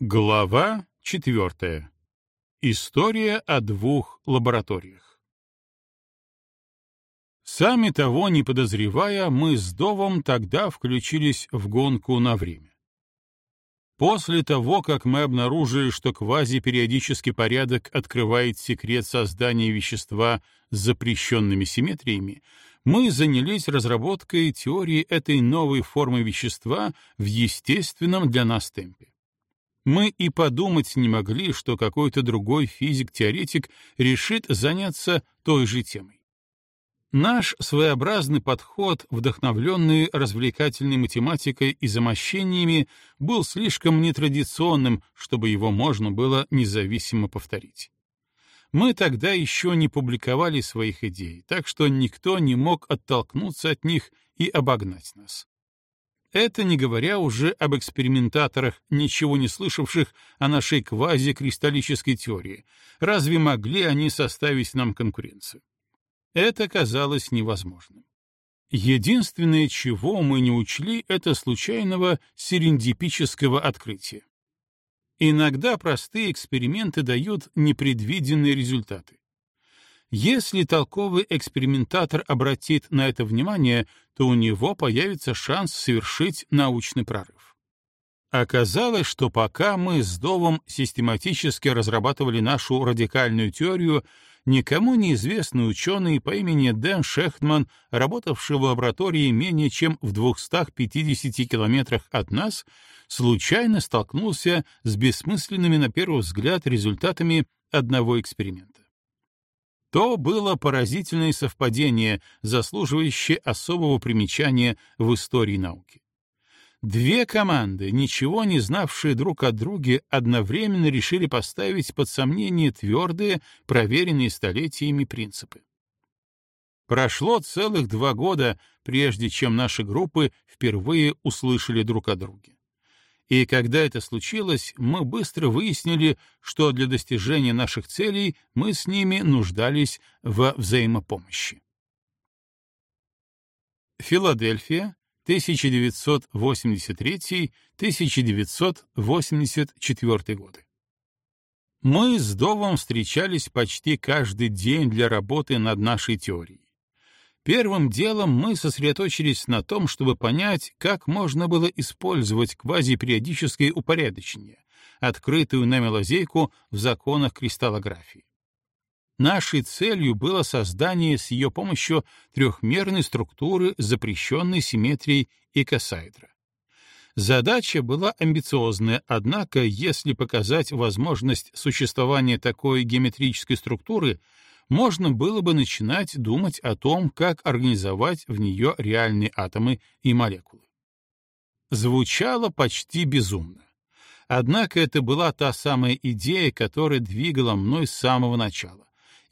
Глава четвертая. История о двух лабораториях. Сами того не подозревая, мы с Довом тогда включились в гонку на время. После того, как мы обнаружили, что квазипериодический порядок открывает секрет создания вещества с запрещенными симметриями, мы занялись разработкой теории этой новой формы вещества в естественном для нас темпе. Мы и подумать не могли, что какой-то другой физик-теоретик решит заняться той же темой. Наш своеобразный подход, вдохновленный развлекательной математикой и замощениями, был слишком нетрадиционным, чтобы его можно было независимо повторить. Мы тогда еще не публиковали своих идей, так что никто не мог оттолкнуться от них и обогнать нас. Это не говоря уже об экспериментаторах, ничего не слышавших о нашей квазикристаллической теории. Разве могли они составить нам конкуренцию? Это казалось невозможным. Единственное, чего мы не учли, это случайного серендипического открытия. Иногда простые эксперименты дают непредвиденные результаты. Если толковый экспериментатор обратит на это внимание, то у него появится шанс совершить научный прорыв. Оказалось, что пока мы с Довом систематически разрабатывали нашу радикальную теорию, никому неизвестный ученый по имени Дэн Шехтман, работавший в лаборатории менее чем в 250 километрах от нас, случайно столкнулся с бессмысленными на первый взгляд результатами одного эксперимента. То было поразительное совпадение, заслуживающее особого примечания в истории науки. Две команды, ничего не знавшие друг о друге, одновременно решили поставить под сомнение твердые, проверенные столетиями принципы. Прошло целых два года, прежде чем наши группы впервые услышали друг о друге. И когда это случилось, мы быстро выяснили, что для достижения наших целей мы с ними нуждались во взаимопомощи. Филадельфия, 1983-1984 годы. Мы с Довом встречались почти каждый день для работы над нашей теорией. Первым делом мы сосредоточились на том, чтобы понять, как можно было использовать квазипериодическое упорядочение, открытую нами лазейку в законах кристаллографии. Нашей целью было создание с ее помощью трехмерной структуры запрещенной симметрией икосаэдра. Задача была амбициозная, однако, если показать возможность существования такой геометрической структуры, можно было бы начинать думать о том, как организовать в нее реальные атомы и молекулы. Звучало почти безумно. Однако это была та самая идея, которая двигала мной с самого начала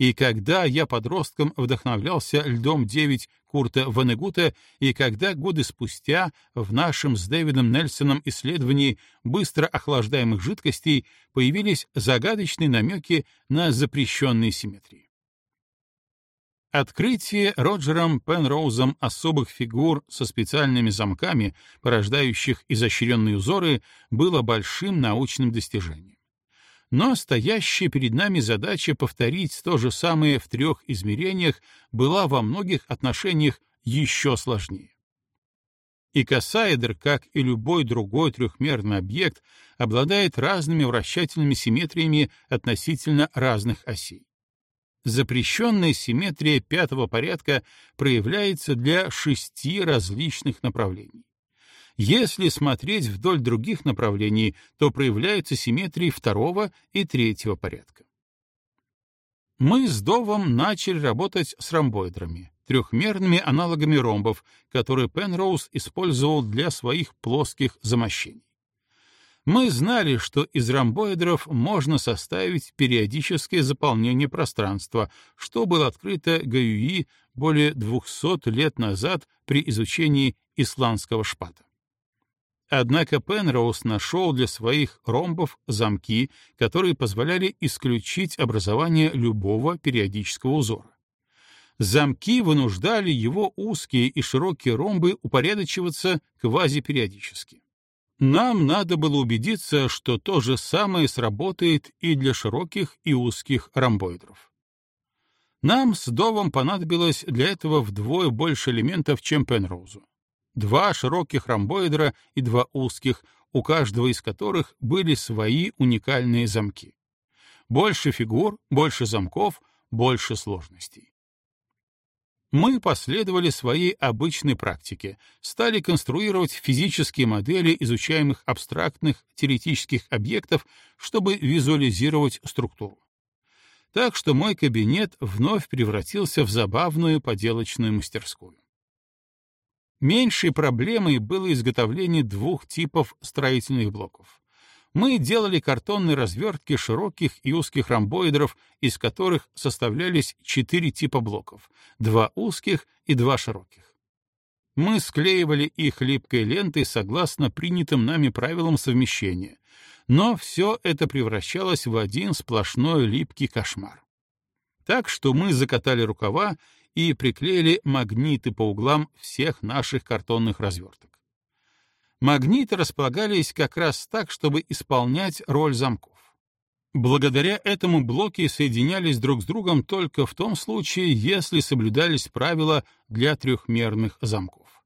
и когда я подростком вдохновлялся «Льдом-9» Курта Ванегута, и когда годы спустя в нашем с Дэвидом Нельсоном исследовании быстро охлаждаемых жидкостей появились загадочные намеки на запрещенные симметрии. Открытие Роджером Пенроузом особых фигур со специальными замками, порождающих изощренные узоры, было большим научным достижением. Но стоящая перед нами задача повторить то же самое в трех измерениях была во многих отношениях еще сложнее. Икосаэдр, как и любой другой трехмерный объект, обладает разными вращательными симметриями относительно разных осей. Запрещенная симметрия пятого порядка проявляется для шести различных направлений. Если смотреть вдоль других направлений, то проявляются симметрии второго и третьего порядка. Мы с Довом начали работать с ромбоидрами, трехмерными аналогами ромбов, которые Пенроуз использовал для своих плоских замощений. Мы знали, что из ромбоидров можно составить периодическое заполнение пространства, что было открыто Гаюи более 200 лет назад при изучении исландского шпата. Однако Пенроуз нашел для своих ромбов замки, которые позволяли исключить образование любого периодического узора. Замки вынуждали его узкие и широкие ромбы упорядочиваться квазипериодически. Нам надо было убедиться, что то же самое сработает и для широких и узких ромбоидров. Нам с Довом понадобилось для этого вдвое больше элементов, чем Пенроузу. Два широких ромбоидра и два узких, у каждого из которых были свои уникальные замки. Больше фигур, больше замков, больше сложностей. Мы последовали своей обычной практике, стали конструировать физические модели изучаемых абстрактных теоретических объектов, чтобы визуализировать структуру. Так что мой кабинет вновь превратился в забавную поделочную мастерскую. Меньшей проблемой было изготовление двух типов строительных блоков мы делали картонные развертки широких и узких ромбоидров, из которых составлялись четыре типа блоков — два узких и два широких. Мы склеивали их липкой лентой согласно принятым нами правилам совмещения, но все это превращалось в один сплошной липкий кошмар. Так что мы закатали рукава и приклеили магниты по углам всех наших картонных разверток. Магниты располагались как раз так, чтобы исполнять роль замков. Благодаря этому блоки соединялись друг с другом только в том случае, если соблюдались правила для трехмерных замков.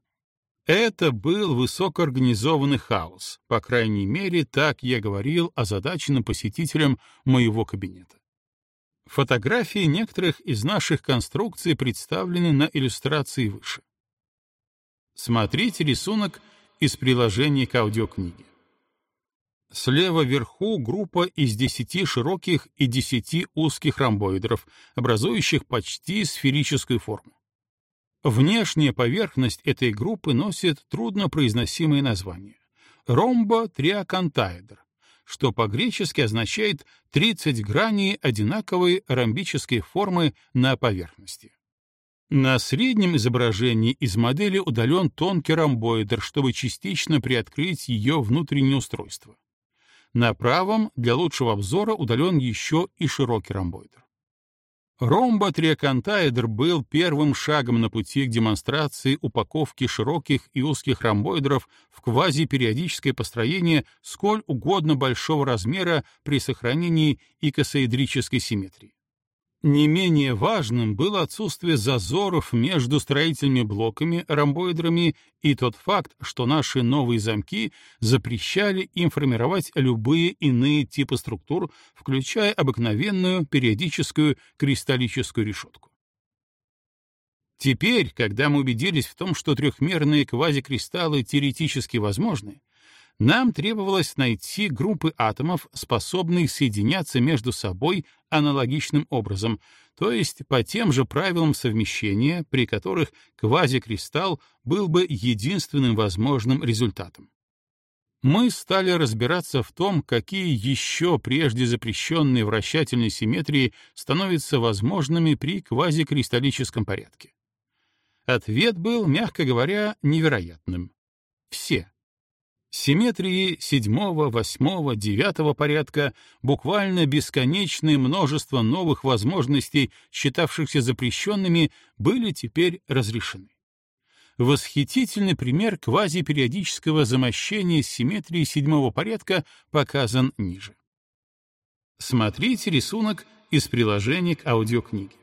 Это был высокоорганизованный хаос, по крайней мере, так я говорил озадаченным посетителям моего кабинета. Фотографии некоторых из наших конструкций представлены на иллюстрации выше. Смотрите рисунок из приложения к аудиокниге. Слева вверху группа из 10 широких и 10 узких ромбоидров, образующих почти сферическую форму. Внешняя поверхность этой группы носит труднопроизносимое название — ромботриаконтаэдр, что по-гречески означает 30 граней одинаковой ромбической формы на поверхности. На среднем изображении из модели удален тонкий ромбоидер, чтобы частично приоткрыть ее внутреннее устройство. На правом для лучшего обзора удален еще и широкий ромбоидер. Ромботриаконтаэдр был первым шагом на пути к демонстрации упаковки широких и узких ромбоидров в квазипериодическое построение сколь угодно большого размера при сохранении икосоэдрической симметрии. Не менее важным было отсутствие зазоров между строительными блоками, ромбоидрами и тот факт, что наши новые замки запрещали им формировать любые иные типы структур, включая обыкновенную периодическую кристаллическую решетку. Теперь, когда мы убедились в том, что трехмерные квазикристаллы теоретически возможны, нам требовалось найти группы атомов, способные соединяться между собой аналогичным образом, то есть по тем же правилам совмещения, при которых квазикристалл был бы единственным возможным результатом. Мы стали разбираться в том, какие еще прежде запрещенные вращательные симметрии становятся возможными при квазикристаллическом порядке. Ответ был, мягко говоря, невероятным. Все. Симметрии седьмого, восьмого, девятого порядка, буквально бесконечное множество новых возможностей, считавшихся запрещенными, были теперь разрешены. Восхитительный пример квазипериодического замощения симметрии седьмого порядка показан ниже. Смотрите рисунок из приложения к аудиокниге.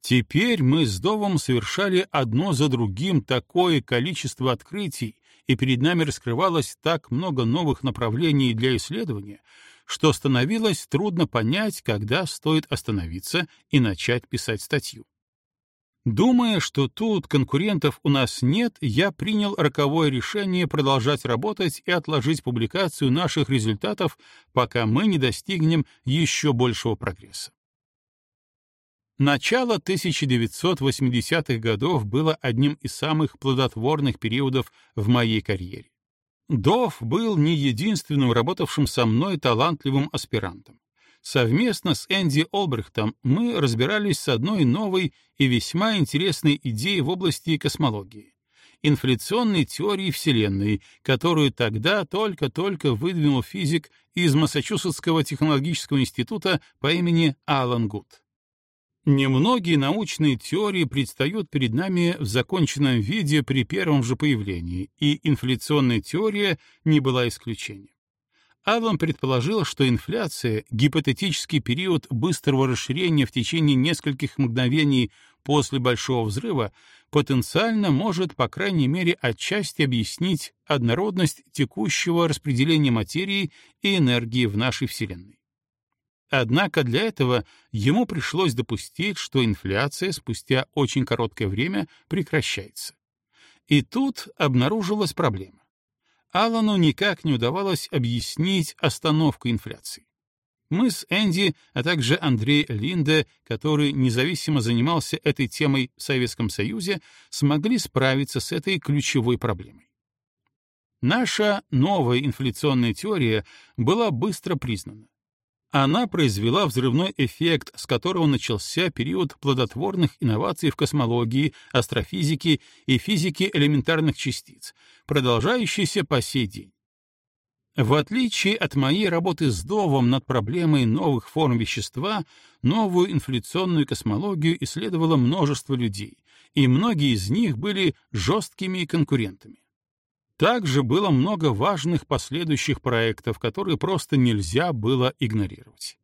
Теперь мы с Довом совершали одно за другим такое количество открытий, и перед нами раскрывалось так много новых направлений для исследования, что становилось трудно понять, когда стоит остановиться и начать писать статью. Думая, что тут конкурентов у нас нет, я принял роковое решение продолжать работать и отложить публикацию наших результатов, пока мы не достигнем еще большего прогресса. Начало 1980-х годов было одним из самых плодотворных периодов в моей карьере. Дов был не единственным работавшим со мной талантливым аспирантом. Совместно с Энди Олбрехтом мы разбирались с одной новой и весьма интересной идеей в области космологии — инфляционной теории Вселенной, которую тогда только-только выдвинул физик из Массачусетского технологического института по имени Алан Гуд. Немногие научные теории предстают перед нами в законченном виде при первом же появлении, и инфляционная теория не была исключением. Аллан предположил, что инфляция, гипотетический период быстрого расширения в течение нескольких мгновений после Большого взрыва, потенциально может, по крайней мере, отчасти объяснить однородность текущего распределения материи и энергии в нашей Вселенной. Однако для этого ему пришлось допустить, что инфляция спустя очень короткое время прекращается. И тут обнаружилась проблема. Аллану никак не удавалось объяснить остановку инфляции. Мы с Энди, а также Андрей Линде, который независимо занимался этой темой в Советском Союзе, смогли справиться с этой ключевой проблемой. Наша новая инфляционная теория была быстро признана. Она произвела взрывной эффект, с которого начался период плодотворных инноваций в космологии, астрофизике и физике элементарных частиц, продолжающийся по сей день. В отличие от моей работы с Довом над проблемой новых форм вещества, новую инфляционную космологию исследовало множество людей, и многие из них были жесткими конкурентами. Также было много важных последующих проектов, которые просто нельзя было игнорировать.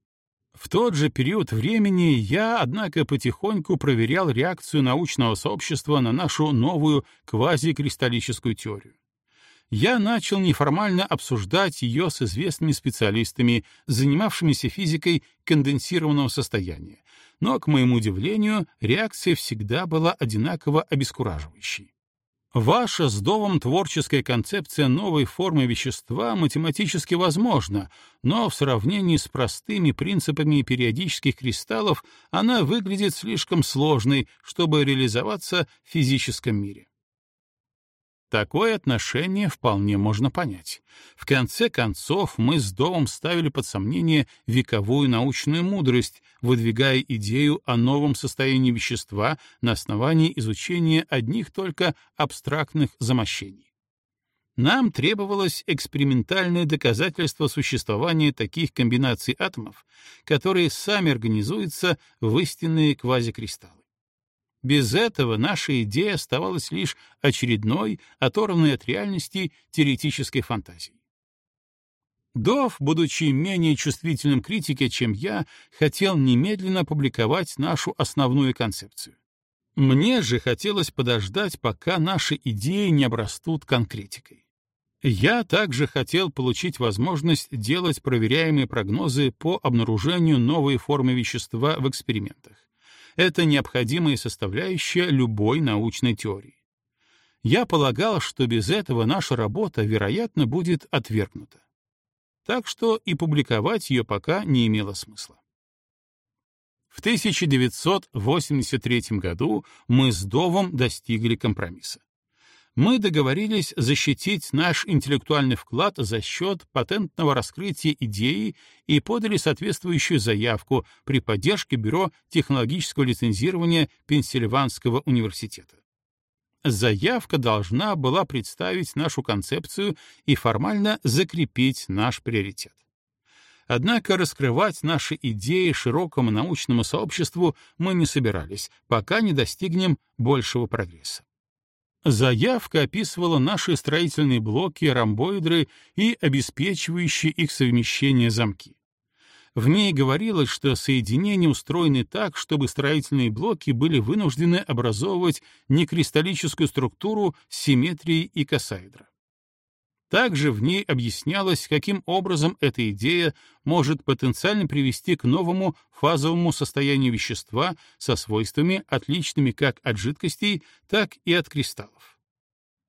В тот же период времени я, однако, потихоньку проверял реакцию научного сообщества на нашу новую квазикристаллическую теорию. Я начал неформально обсуждать ее с известными специалистами, занимавшимися физикой конденсированного состояния, но, к моему удивлению, реакция всегда была одинаково обескураживающей. Ваша с Довом творческая концепция новой формы вещества математически возможна, но в сравнении с простыми принципами периодических кристаллов она выглядит слишком сложной, чтобы реализоваться в физическом мире. Такое отношение вполне можно понять. В конце концов, мы с Довом ставили под сомнение вековую научную мудрость, выдвигая идею о новом состоянии вещества на основании изучения одних только абстрактных замощений. Нам требовалось экспериментальное доказательство существования таких комбинаций атомов, которые сами организуются в истинные квазикристаллы. Без этого наша идея оставалась лишь очередной, оторванной от реальности теоретической фантазией. Дов, будучи менее чувствительным критике, чем я, хотел немедленно опубликовать нашу основную концепцию. Мне же хотелось подождать, пока наши идеи не обрастут конкретикой. Я также хотел получить возможность делать проверяемые прогнозы по обнаружению новой формы вещества в экспериментах это необходимая составляющая любой научной теории. Я полагал, что без этого наша работа, вероятно, будет отвергнута. Так что и публиковать ее пока не имело смысла. В 1983 году мы с Довом достигли компромисса мы договорились защитить наш интеллектуальный вклад за счет патентного раскрытия идеи и подали соответствующую заявку при поддержке Бюро технологического лицензирования Пенсильванского университета. Заявка должна была представить нашу концепцию и формально закрепить наш приоритет. Однако раскрывать наши идеи широкому научному сообществу мы не собирались, пока не достигнем большего прогресса. Заявка описывала наши строительные блоки, ромбоидры и обеспечивающие их совмещение замки. В ней говорилось, что соединения устроены так, чтобы строительные блоки были вынуждены образовывать некристаллическую структуру с симметрией и косаэдра. Также в ней объяснялось, каким образом эта идея может потенциально привести к новому фазовому состоянию вещества со свойствами, отличными как от жидкостей, так и от кристаллов.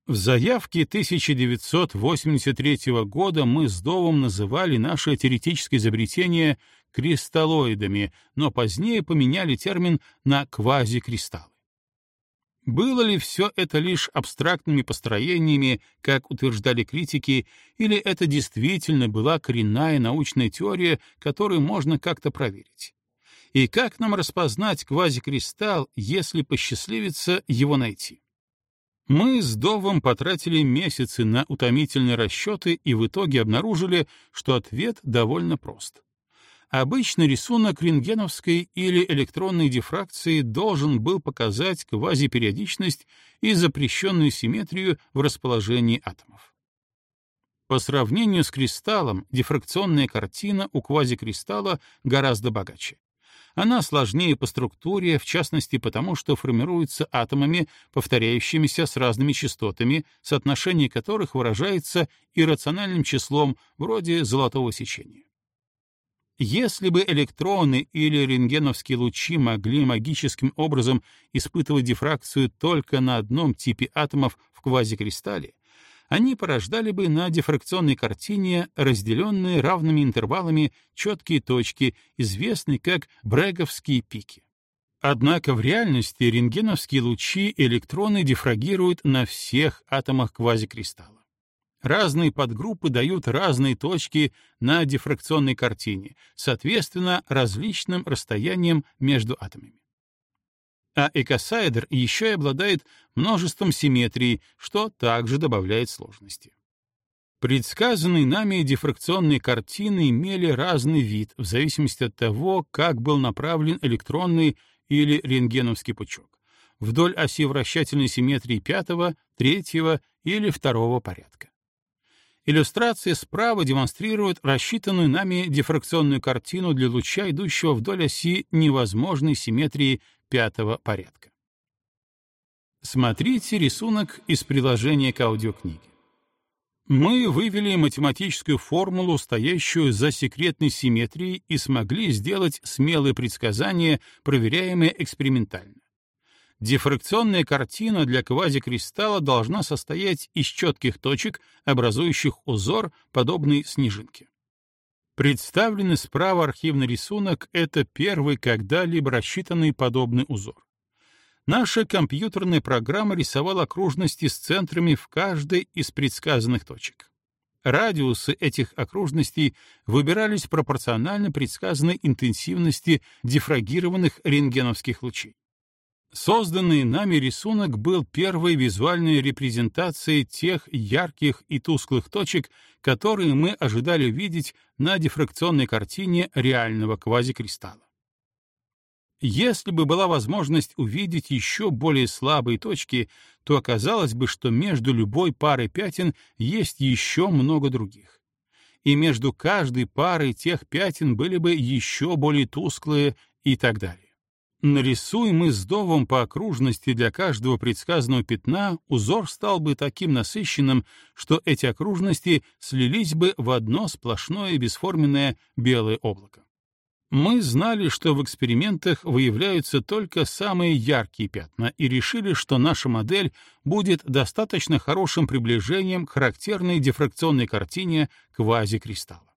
В заявке 1983 года мы с Довом называли наше теоретическое изобретение кристаллоидами, но позднее поменяли термин на квазикристаллы. Было ли все это лишь абстрактными построениями, как утверждали критики, или это действительно была коренная научная теория, которую можно как-то проверить? И как нам распознать квазикристалл, если посчастливится его найти? Мы с Довом потратили месяцы на утомительные расчеты и в итоге обнаружили, что ответ довольно прост. Обычный рисунок рентгеновской или электронной дифракции должен был показать квазипериодичность и запрещенную симметрию в расположении атомов. По сравнению с кристаллом, дифракционная картина у квазикристалла гораздо богаче. Она сложнее по структуре, в частности потому, что формируется атомами, повторяющимися с разными частотами, соотношение которых выражается иррациональным числом вроде золотого сечения. Если бы электроны или рентгеновские лучи могли магическим образом испытывать дифракцию только на одном типе атомов в квазикристалле, они порождали бы на дифракционной картине разделенные равными интервалами четкие точки, известные как бреговские пики. Однако в реальности рентгеновские лучи электроны дифрагируют на всех атомах квазикристалла. Разные подгруппы дают разные точки на дифракционной картине, соответственно, различным расстоянием между атомами. А экосайдер еще и обладает множеством симметрий, что также добавляет сложности. Предсказанные нами дифракционные картины имели разный вид в зависимости от того, как был направлен электронный или рентгеновский пучок вдоль оси вращательной симметрии пятого, третьего или второго порядка. Иллюстрация справа демонстрирует рассчитанную нами дифракционную картину для луча, идущего вдоль оси невозможной симметрии пятого порядка. Смотрите рисунок из приложения к аудиокниге. Мы вывели математическую формулу, стоящую за секретной симметрией, и смогли сделать смелые предсказания, проверяемые экспериментально. Дифракционная картина для квазикристалла должна состоять из четких точек, образующих узор, подобный снежинке. Представленный справа архивный рисунок — это первый когда-либо рассчитанный подобный узор. Наша компьютерная программа рисовала окружности с центрами в каждой из предсказанных точек. Радиусы этих окружностей выбирались пропорционально предсказанной интенсивности дифрагированных рентгеновских лучей. Созданный нами рисунок был первой визуальной репрезентацией тех ярких и тусклых точек, которые мы ожидали видеть на дифракционной картине реального квазикристалла. Если бы была возможность увидеть еще более слабые точки, то оказалось бы, что между любой парой пятен есть еще много других. И между каждой парой тех пятен были бы еще более тусклые и так далее. Нарисуем мы с довом по окружности для каждого предсказанного пятна, узор стал бы таким насыщенным, что эти окружности слились бы в одно сплошное бесформенное белое облако. Мы знали, что в экспериментах выявляются только самые яркие пятна, и решили, что наша модель будет достаточно хорошим приближением к характерной дифракционной картине квазикристалла.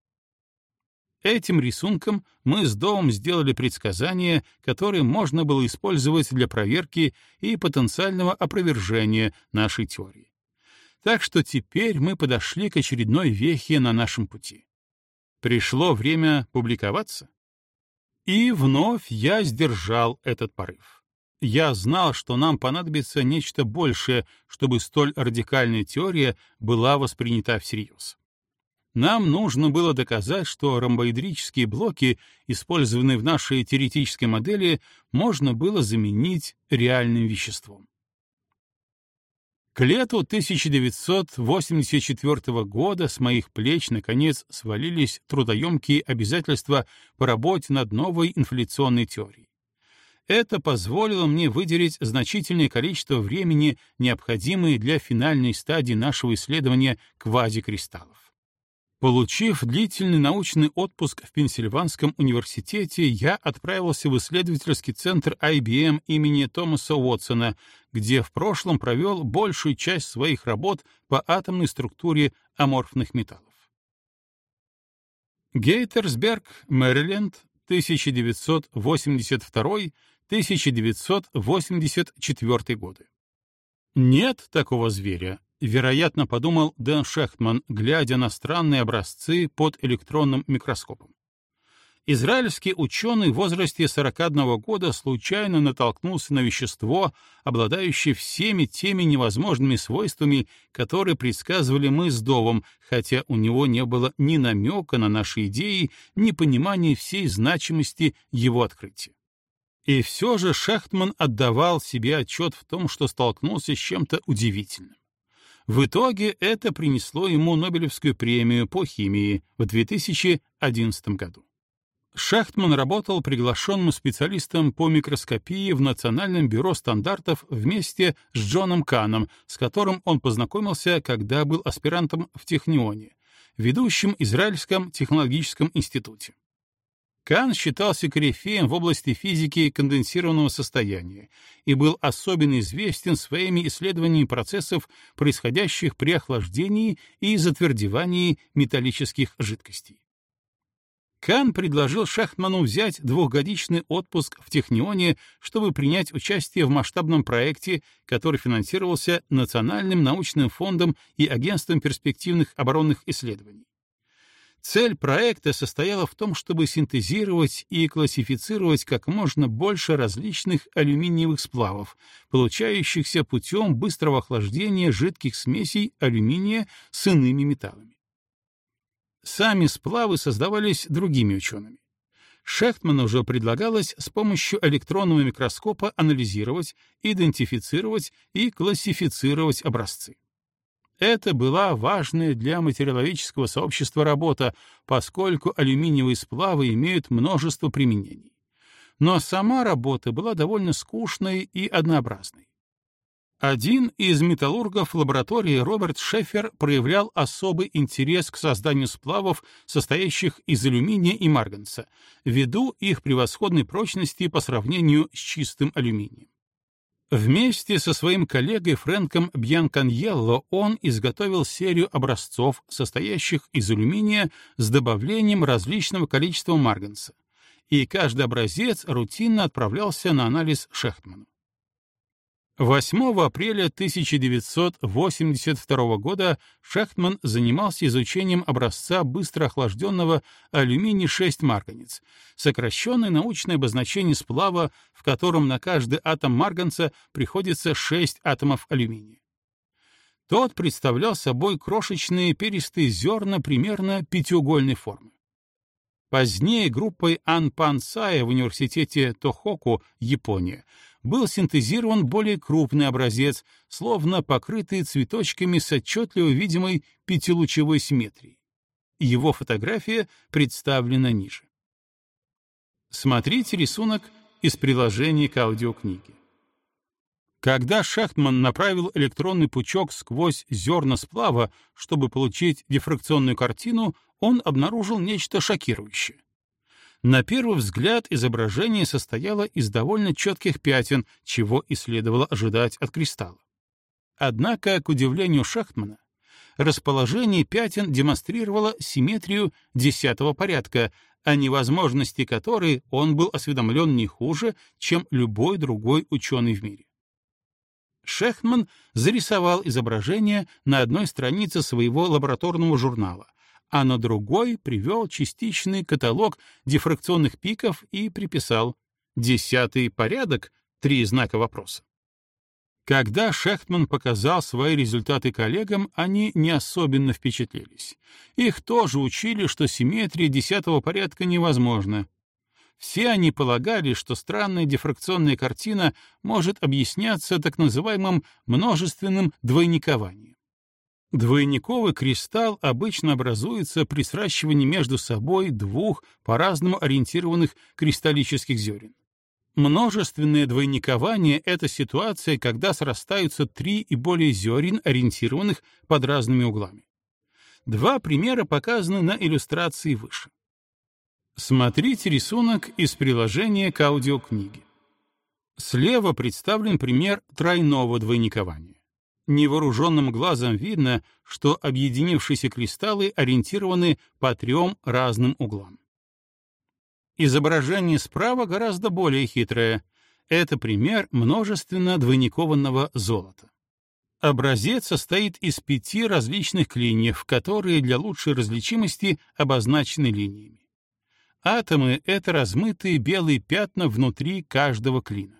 Этим рисунком мы с Домом сделали предсказание, которое можно было использовать для проверки и потенциального опровержения нашей теории. Так что теперь мы подошли к очередной вехе на нашем пути. Пришло время публиковаться. И вновь я сдержал этот порыв. Я знал, что нам понадобится нечто большее, чтобы столь радикальная теория была воспринята всерьез. Нам нужно было доказать, что ромбоидрические блоки, использованные в нашей теоретической модели, можно было заменить реальным веществом. К лету 1984 года с моих плеч наконец свалились трудоемкие обязательства по работе над новой инфляционной теорией. Это позволило мне выделить значительное количество времени, необходимое для финальной стадии нашего исследования квазикристаллов. Получив длительный научный отпуск в Пенсильванском университете, я отправился в исследовательский центр IBM имени Томаса Уотсона, где в прошлом провел большую часть своих работ по атомной структуре аморфных металлов. Гейтерсберг, Мэриленд, 1982-1984 годы. Нет такого зверя, вероятно, подумал Дэн Шехтман, глядя на странные образцы под электронным микроскопом. Израильский ученый в возрасте 41 года случайно натолкнулся на вещество, обладающее всеми теми невозможными свойствами, которые предсказывали мы с Довом, хотя у него не было ни намека на наши идеи, ни понимания всей значимости его открытия. И все же Шахтман отдавал себе отчет в том, что столкнулся с чем-то удивительным. В итоге это принесло ему Нобелевскую премию по химии в 2011 году. Шахтман работал приглашенным специалистом по микроскопии в Национальном бюро стандартов вместе с Джоном Каном, с которым он познакомился, когда был аспирантом в Технионе, ведущем Израильском технологическом институте. Кан считался корифеем в области физики конденсированного состояния и был особенно известен своими исследованиями процессов, происходящих при охлаждении и затвердевании металлических жидкостей. Кан предложил Шахтману взять двухгодичный отпуск в Технионе, чтобы принять участие в масштабном проекте, который финансировался Национальным научным фондом и Агентством перспективных оборонных исследований. Цель проекта состояла в том, чтобы синтезировать и классифицировать как можно больше различных алюминиевых сплавов, получающихся путем быстрого охлаждения жидких смесей алюминия с иными металлами. Сами сплавы создавались другими учеными. Шехтману уже предлагалось с помощью электронного микроскопа анализировать, идентифицировать и классифицировать образцы. Это была важная для материаловедческого сообщества работа, поскольку алюминиевые сплавы имеют множество применений. Но сама работа была довольно скучной и однообразной. Один из металлургов лаборатории Роберт Шефер проявлял особый интерес к созданию сплавов, состоящих из алюминия и марганца, ввиду их превосходной прочности по сравнению с чистым алюминием. Вместе со своим коллегой Фрэнком Бьянканьелло он изготовил серию образцов, состоящих из алюминия с добавлением различного количества марганца, и каждый образец рутинно отправлялся на анализ Шехтману. 8 апреля 1982 года Шахтман занимался изучением образца быстро охлажденного алюминий-6 марганец, сокращенное научное обозначение сплава, в котором на каждый атом марганца приходится 6 атомов алюминия. Тот представлял собой крошечные перистые зерна примерно пятиугольной формы. Позднее группой Ан Пан Сая в университете Тохоку, Япония, был синтезирован более крупный образец, словно покрытый цветочками с отчетливо видимой пятилучевой симметрией. Его фотография представлена ниже. Смотрите рисунок из приложения к аудиокниге. Когда Шахтман направил электронный пучок сквозь зерна сплава, чтобы получить дифракционную картину, он обнаружил нечто шокирующее. На первый взгляд изображение состояло из довольно четких пятен, чего и следовало ожидать от кристалла. Однако, к удивлению Шахтмана, расположение пятен демонстрировало симметрию десятого порядка, о невозможности которой он был осведомлен не хуже, чем любой другой ученый в мире. Шехман зарисовал изображение на одной странице своего лабораторного журнала, а на другой привел частичный каталог дифракционных пиков и приписал «десятый порядок» три знака вопроса. Когда Шехтман показал свои результаты коллегам, они не особенно впечатлились. Их тоже учили, что симметрия десятого порядка невозможна. Все они полагали, что странная дифракционная картина может объясняться так называемым множественным двойникованием. Двойниковый кристалл обычно образуется при сращивании между собой двух по-разному ориентированных кристаллических зерен. Множественное двойникование — это ситуация, когда срастаются три и более зерен, ориентированных под разными углами. Два примера показаны на иллюстрации выше. Смотрите рисунок из приложения к аудиокниге. Слева представлен пример тройного двойникования невооруженным глазом видно, что объединившиеся кристаллы ориентированы по трем разным углам. Изображение справа гораздо более хитрое. Это пример множественно двойникованного золота. Образец состоит из пяти различных клиньев, которые для лучшей различимости обозначены линиями. Атомы — это размытые белые пятна внутри каждого клина.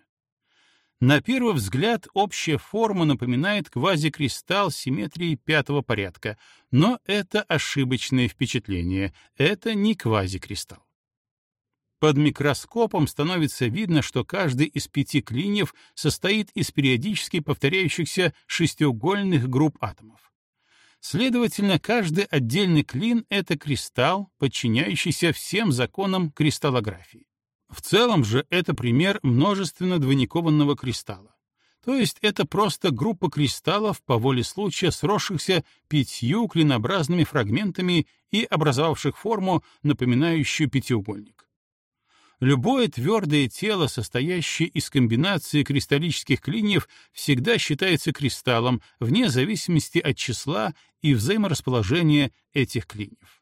На первый взгляд общая форма напоминает квазикристалл симметрии пятого порядка, но это ошибочное впечатление, это не квазикристалл. Под микроскопом становится видно, что каждый из пяти клиньев состоит из периодически повторяющихся шестиугольных групп атомов. Следовательно, каждый отдельный клин — это кристалл, подчиняющийся всем законам кристаллографии. В целом же это пример множественно двойникованного кристалла. То есть это просто группа кристаллов по воле случая сросшихся пятью клинообразными фрагментами и образовавших форму, напоминающую пятиугольник. Любое твердое тело, состоящее из комбинации кристаллических клиньев, всегда считается кристаллом вне зависимости от числа и взаиморасположения этих клиньев.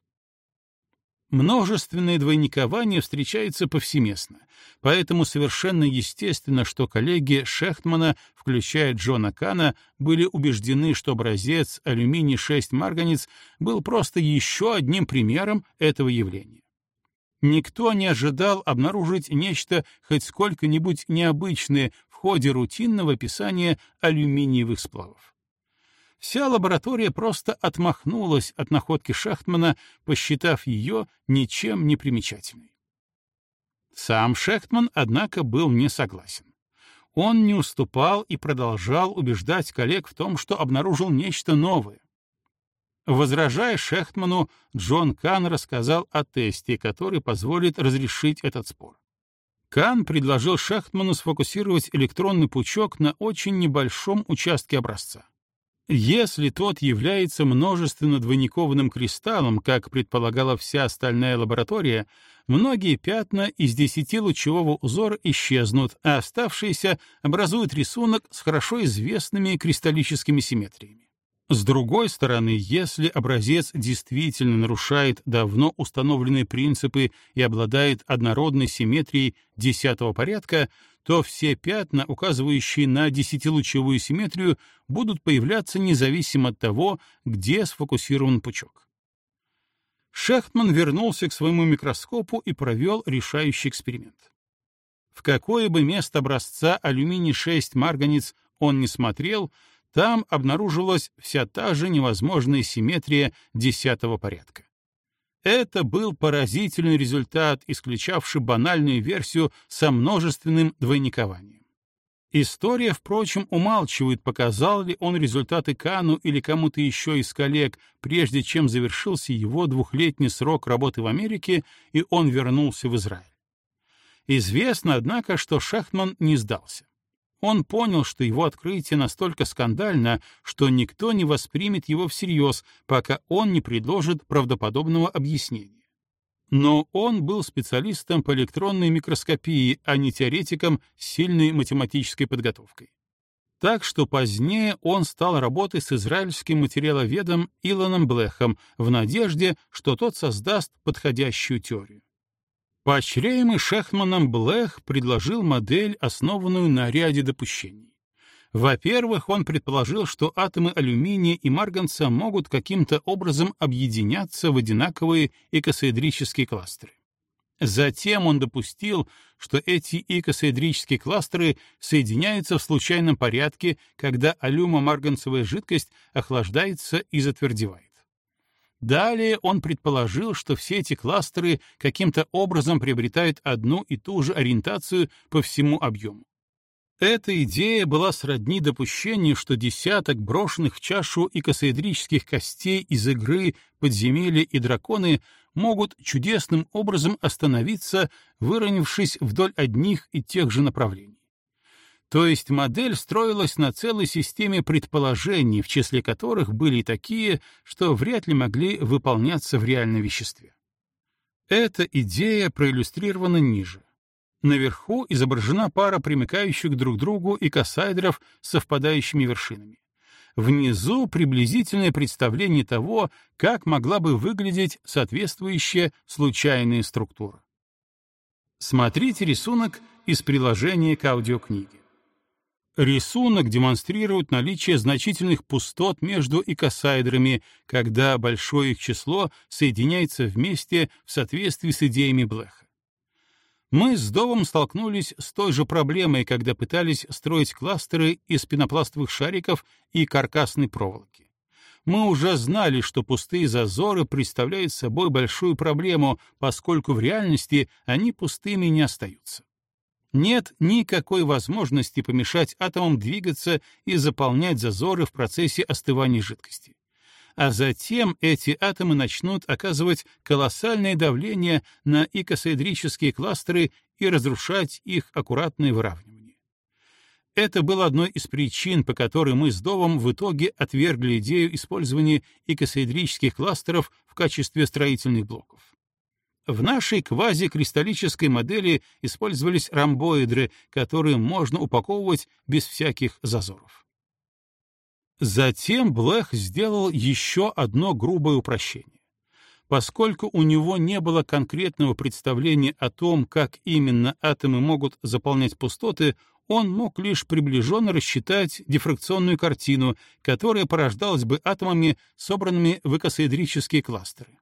Множественное двойникование встречается повсеместно, поэтому совершенно естественно, что коллеги Шехтмана, включая Джона Кана, были убеждены, что образец алюминий-6 марганец был просто еще одним примером этого явления. Никто не ожидал обнаружить нечто хоть сколько-нибудь необычное в ходе рутинного описания алюминиевых сплавов. Вся лаборатория просто отмахнулась от находки Шахтмана, посчитав ее ничем не примечательной. Сам Шехтман, однако, был не согласен. Он не уступал и продолжал убеждать коллег в том, что обнаружил нечто новое. Возражая Шехтману, Джон Кан рассказал о тесте, который позволит разрешить этот спор. Кан предложил Шехтману сфокусировать электронный пучок на очень небольшом участке образца. Если тот является множественно двойникованным кристаллом, как предполагала вся остальная лаборатория, многие пятна из десятилучевого узора исчезнут, а оставшиеся образуют рисунок с хорошо известными кристаллическими симметриями. С другой стороны, если образец действительно нарушает давно установленные принципы и обладает однородной симметрией десятого порядка, то все пятна, указывающие на десятилучевую симметрию, будут появляться независимо от того, где сфокусирован пучок. Шахтман вернулся к своему микроскопу и провел решающий эксперимент. В какое бы место образца алюминий-6 марганец он не смотрел, там обнаруживалась вся та же невозможная симметрия десятого порядка. Это был поразительный результат, исключавший банальную версию со множественным двойникованием. История, впрочем, умалчивает, показал ли он результаты Кану или кому-то еще из коллег, прежде чем завершился его двухлетний срок работы в Америке, и он вернулся в Израиль. Известно, однако, что Шахман не сдался. Он понял, что его открытие настолько скандально, что никто не воспримет его всерьез, пока он не предложит правдоподобного объяснения. Но он был специалистом по электронной микроскопии, а не теоретиком с сильной математической подготовкой. Так что позднее он стал работать с израильским материаловедом Илоном Блехом в надежде, что тот создаст подходящую теорию. Поощряемый Шахманом Блэх предложил модель, основанную на ряде допущений. Во-первых, он предположил, что атомы алюминия и марганца могут каким-то образом объединяться в одинаковые икосоэдрические кластеры. Затем он допустил, что эти икосоэдрические кластеры соединяются в случайном порядке, когда алюмо-марганцевая жидкость охлаждается и затвердевает. Далее он предположил, что все эти кластеры каким-то образом приобретают одну и ту же ориентацию по всему объему. Эта идея была сродни допущению, что десяток брошенных в чашу икосоэдрических костей из игры «Подземелья и драконы» могут чудесным образом остановиться, выровнявшись вдоль одних и тех же направлений. То есть модель строилась на целой системе предположений, в числе которых были такие, что вряд ли могли выполняться в реальном веществе. Эта идея проиллюстрирована ниже. Наверху изображена пара примыкающих друг к другу икосайдеров с совпадающими вершинами. Внизу приблизительное представление того, как могла бы выглядеть соответствующая случайная структура. Смотрите рисунок из приложения к аудиокниге. Рисунок демонстрирует наличие значительных пустот между икосаэдрами, когда большое их число соединяется вместе в соответствии с идеями Блэха. Мы с Довом столкнулись с той же проблемой, когда пытались строить кластеры из пенопластовых шариков и каркасной проволоки мы уже знали, что пустые зазоры представляют собой большую проблему, поскольку в реальности они пустыми не остаются. Нет никакой возможности помешать атомам двигаться и заполнять зазоры в процессе остывания жидкости. А затем эти атомы начнут оказывать колоссальное давление на икосаэдрические кластеры и разрушать их аккуратное выравнивание. Это было одной из причин, по которой мы с Довом в итоге отвергли идею использования икосаэдрических кластеров в качестве строительных блоков. В нашей квазикристаллической модели использовались ромбоидры, которые можно упаковывать без всяких зазоров. Затем Блэх сделал еще одно грубое упрощение. Поскольку у него не было конкретного представления о том, как именно атомы могут заполнять пустоты, он мог лишь приближенно рассчитать дифракционную картину, которая порождалась бы атомами, собранными в экосоэдрические кластеры.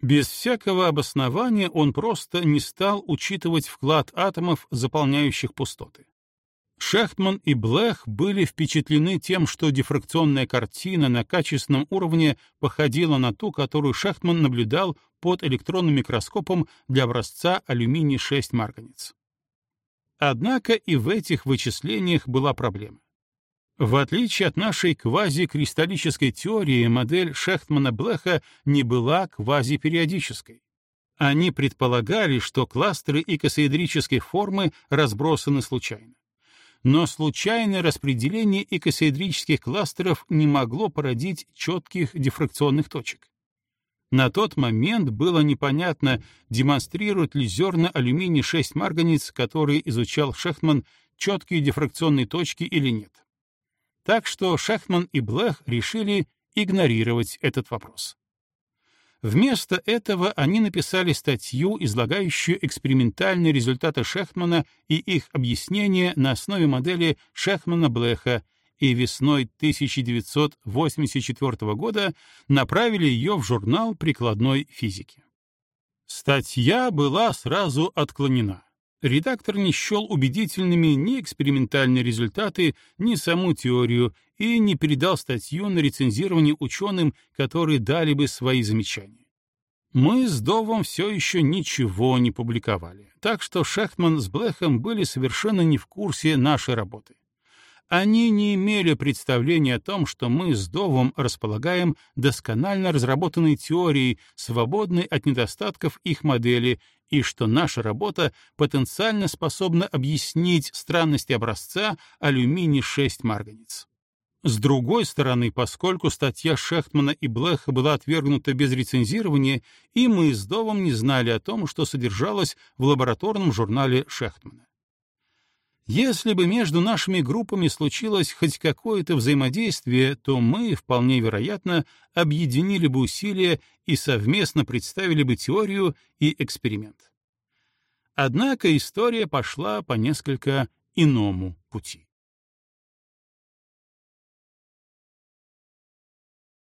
Без всякого обоснования он просто не стал учитывать вклад атомов, заполняющих пустоты. Шехтман и Блэх были впечатлены тем, что дифракционная картина на качественном уровне походила на ту, которую Шехтман наблюдал под электронным микроскопом для образца алюминий-6 марганец. Однако и в этих вычислениях была проблема. В отличие от нашей квазикристаллической теории, модель Шехтмана-Блеха не была квазипериодической. Они предполагали, что кластеры икосоэдрической формы разбросаны случайно. Но случайное распределение икосоэдрических кластеров не могло породить четких дифракционных точек. На тот момент было непонятно, демонстрируют ли зерна алюминий-6 марганец, которые изучал Шехтман, четкие дифракционные точки или нет. Так что Шехтман и Блэх решили игнорировать этот вопрос. Вместо этого они написали статью, излагающую экспериментальные результаты Шехтмана и их объяснения на основе модели Шехтмана-Блеха и весной 1984 года направили ее в журнал прикладной физики. Статья была сразу отклонена. Редактор не счел убедительными ни экспериментальные результаты, ни саму теорию и не передал статью на рецензирование ученым, которые дали бы свои замечания. Мы с Довом все еще ничего не публиковали, так что Шехтман с Блэхом были совершенно не в курсе нашей работы. Они не имели представления о том, что мы с Довом располагаем досконально разработанной теорией, свободной от недостатков их модели, и что наша работа потенциально способна объяснить странности образца алюминий-6 марганец. С другой стороны, поскольку статья Шехтмана и Блэха была отвергнута без рецензирования, и мы с Довом не знали о том, что содержалось в лабораторном журнале Шехтмана. Если бы между нашими группами случилось хоть какое-то взаимодействие, то мы, вполне вероятно, объединили бы усилия и совместно представили бы теорию и эксперимент. Однако история пошла по несколько иному пути.